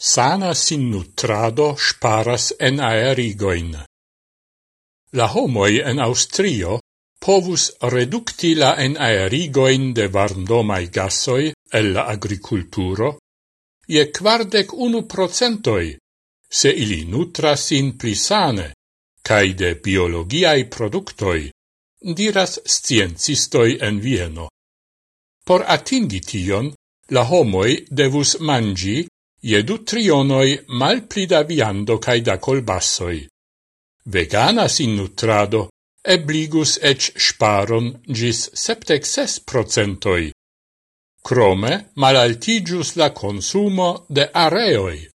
Sana sin nutrado sparas en aerigoin. La homoi en Austrio povus redukti la en aerigoin de varmdomai gasoi el la agriculturo je quardec unu procentoi, se ili nutras sin pli sane, cae de biologiai productoi, diras sciencistoi en Vieno. Por atingi tion, la homoi devus mangi je du trionoi mal plida viando cae da colbassoi. Vegana sin nutrado ebligus ec sparon gis septexes procentoi. Crome malaltigius la consumo de areoi.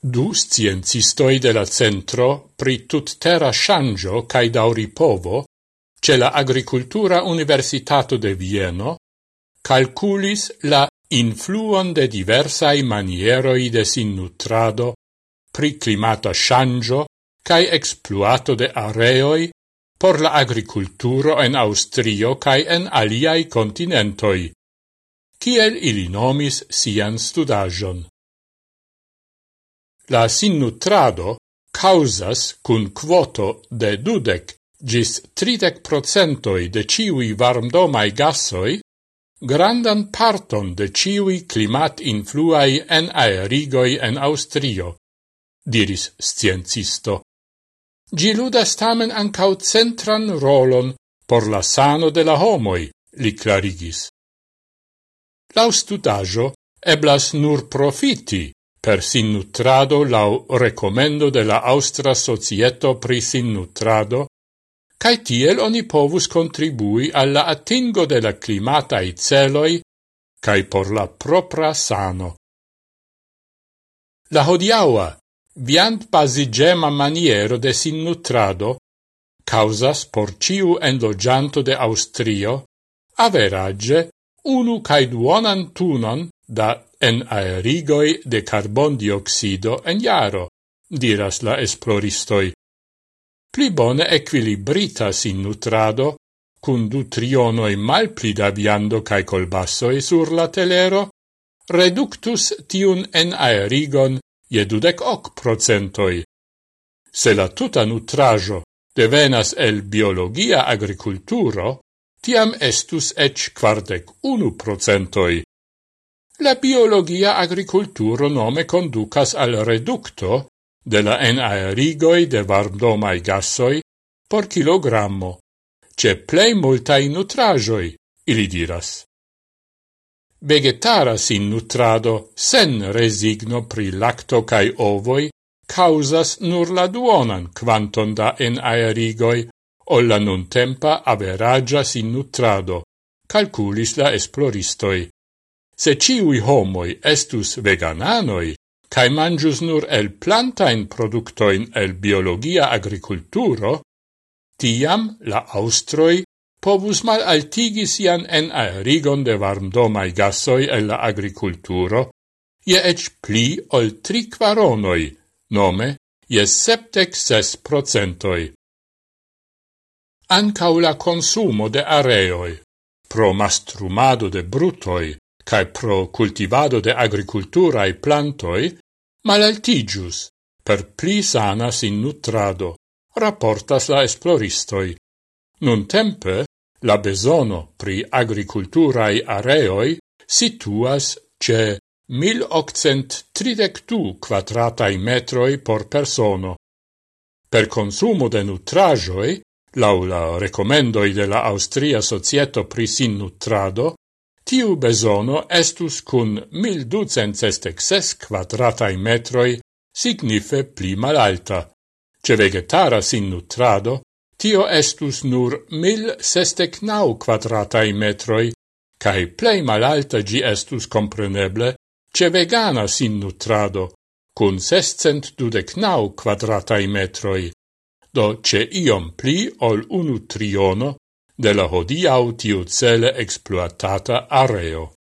Du sciencistoi de la centro pri tut terra shangio cae dauripovo ce la agricultura universitato de Vieno calculis la influon de diversai manieroi de sin nutrado, pri climata shangio, cae exploato de areoi por la agriculturo en Austrio cae en aliai continentoi, kiel ili nomis sian studajon. La sinnutrado causas cun quoto de dudec gis tridec procentoi de ciui varmdomai gassoi grandan parton de ciui climat influai en aerigoi en Austrio, diris sciencisto. Gi ludas tamen ancau centran rolon por la sano de la homoi, li clarigis. L'austutajo eblas nur profiti per sin nutrado lau recomendo de la Austra Societo pri sin nutrado cae tiel oni povus contribui alla attingo de la climatae celoi cae por la propra sano. La hodiaua, viand basigema maniero de sin nutrado, causas por ciu enlogianto de Austrio, average, unu cae duonan tunon da en aerigoi de carbon dioxido en jaro, diras la esploristoi pli bone equilibritas in nutrado, cun du trionoi malpli da viando cae colbassoi sur la telero, reductus tiun en aerigon je dudec hoc procentoi. Se la tuta nutrajo devenas el biologia agriculturo, tiam estus ec quardec unu procentoi. La biologia agriculturo nome conducas al reducto de la enaerigoi de varmdomai gassoi por kilogrammo, ce plei multai nutrajoi, ili diras. Vegetara sin nutrado sen resigno pri lacto cae ovoi causas nur la duonan quanton da enaerigoi o la nun tempa averagia sin nutrado, calculis la esploristoi. Se ciui homoi estus vegananoi, cae mangius nur el plantain productoin el biologia agriculturo, tiam la austroi povus mal altigi sian en aerigon de varmdomai gasoi el la agriculturo, ie ec pli ol tri quaronoi, nome ie septec ses procentoi. Ancau la consumo de areoi, pro mastrumado de brutoi, cae pro cultivado de agriculturae plantoi malaltigius per pli sana sin nutrado, rapportas la esploristoi. Nun tempe, la besono pri agriculturae areoi situas ce 1832 quadratai metroi por persono. Per consumo de nutrajoi, laula recomendoi de la Austria Societo pri sin nutrado, tiu besono estus cun 1266 quadratai metroi signife pli malalta. Ce vegetara sin nutrado, tio estus nur 1069 quadratai metroi, cae plei malalta gi estus compreneble ce vegana sin nutrado, cun 629 quadratai metroi, do ce iom pli ol unu triono de la hodiau tiu cele exploatata areo.